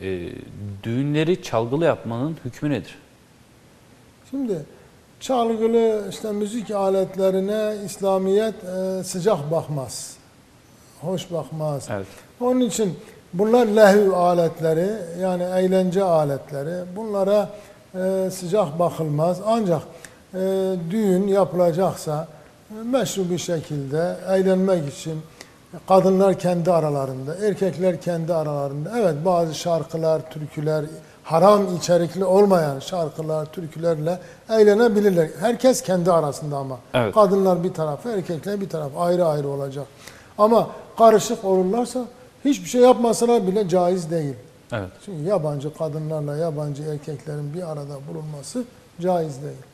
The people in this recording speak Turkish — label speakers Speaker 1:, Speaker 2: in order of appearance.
Speaker 1: e, düğünleri çalgılı yapmanın hükmü nedir?
Speaker 2: Şimdi çalgılı işte müzik aletlerine İslamiyet e, sıcak bakmaz. Hoş bakmaz.
Speaker 1: Evet.
Speaker 2: Onun için bunlar lehü aletleri yani eğlence aletleri. Bunlara e, sıcak bakılmaz. Ancak e, düğün yapılacaksa e, meşru bir şekilde eğlenmek için kadınlar kendi aralarında, erkekler kendi aralarında. Evet bazı şarkılar, türküler, haram içerikli olmayan şarkılar, türkülerle eğlenebilirler. Herkes kendi arasında ama.
Speaker 1: Evet.
Speaker 2: Kadınlar bir tarafı, erkekler bir taraf. Ayrı ayrı olacak. Ama karışık olurlarsa hiçbir şey yapmasalar bile caiz değil.
Speaker 1: Evet.
Speaker 2: Çünkü yabancı kadınlarla yabancı erkeklerin bir arada bulunması caiz değil.